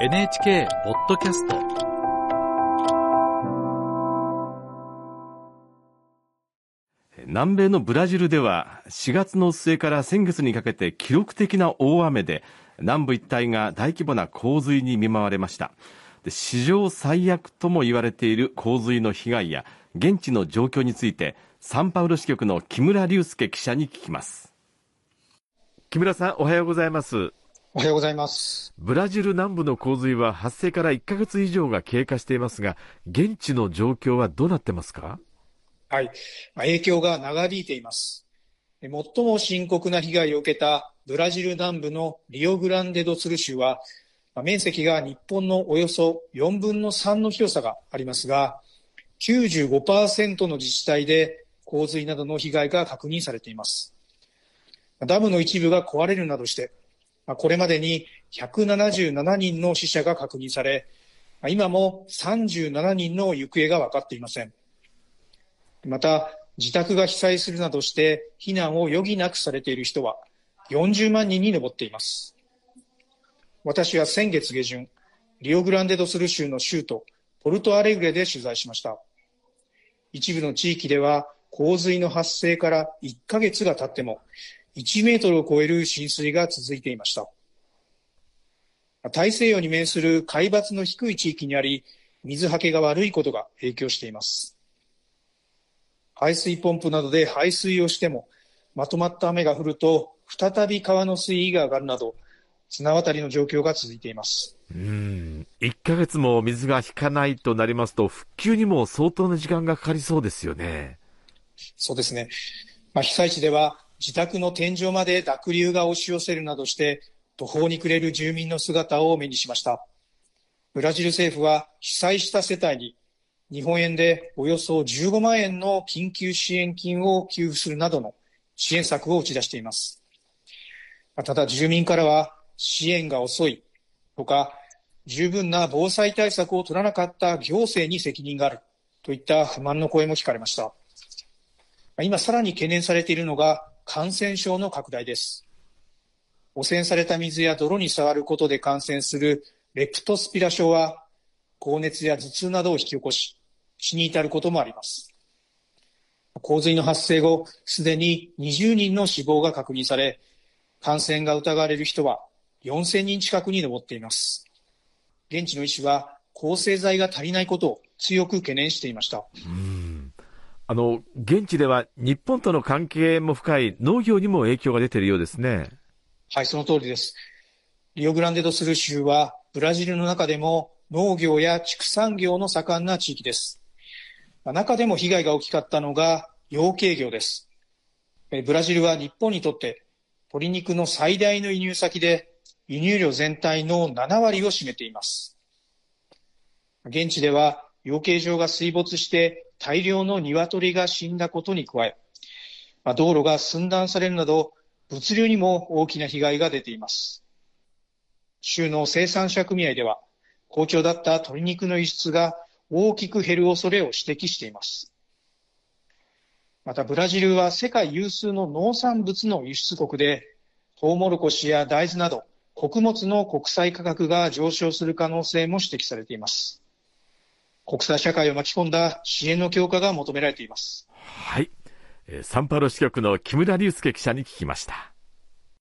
NHK ポッドキャスト。南米のブラジルでは4月の末から先月にかけて記録的な大雨で南部一帯が大規模な洪水に見舞われました。史上最悪とも言われている洪水の被害や現地の状況についてサンパウロ支局の木村隆介記者に聞きます。木村さんおはようございますおはようございます。ブラジル南部の洪水は発生から1ヶ月以上が経過していますが現地の状況はどうなってますか？はい。影響が長引いています。最も深刻な被害を受けたブラジル南部のリオグランデドスル州は面積が日本のおよそ4分の3の広さがありますが95%の自治体で洪水などの被害が確認されています。ダムの一部が壊れるなどしてこれまでに177人の死者が確認され今も37人の行方が分かっていません。また自宅が被災するなどして避難を余儀なくされている人は40万人に上っています。私は先月下旬リオグランデドスル州の州都ポルトアレグレで取材しました。一部の地域では洪水の発生から1ヶ月が経っても1メートルを超える浸水が続いていました。大西洋に面する海抜の低い地域にあり水はけが悪いことが影響しています。排水ポンプなどで排水をしてもまとまった雨が降ると再び川の水位が上がるなど綱渡りの状況が続いています。うん。1ヶ月も水が引かないとなりますと復旧にも相当な時間がかかりそうですよね。そうですね、まあ、被災地では自宅の天井まで濁流が押し寄せるなどして途方に暮れる住民の姿を目にしましたブラジル政府は被災した世帯に日本円でおよそ15万円の緊急支援金を給付するなどの支援策を打ち出しています。ただ住民からは支援が遅いとか十分な防災対策を取らなかった行政に責任があるといった不満の声も聞かれました。今さらに懸念されているのが感染症の拡大です。汚染された水や泥に触ることで感染するレプトスピラ症は高熱や頭痛などを引き起こし死に至ることもあります。洪水の発生後、すでに20人の死亡が確認され、感染が疑われる人は4000人近くに上っています。現地の医師は抗生剤が足りないことを強く懸念していました。あの、現地では日本との関係も深い農業にも影響が出ているようですね。はい、その通りです。リオグランデドスル州はブラジルの中でも農業や畜産業の盛んな地域です。中でも被害が大きかったのが養鶏業です。ブラジルは日本にとって鶏肉の最大の輸入先で輸入量全体の7割を占めています。現地では養鶏場が水没して大量の鶏が死んだことに加え、道路が寸断されるなど物流にも大きな被害が出ています。州の生産者組合では好調だった鶏肉の輸出が大きく減る恐れを指摘しています。またブラジルは世界有数の農産物の輸出国で、トウモロコシや大豆など穀物の国際価格が上昇する可能性も指摘されています。国際社会を巻き込んだ支援の強化が求められています。はい。サンパウロ支局の木村隆介記者に聞きました。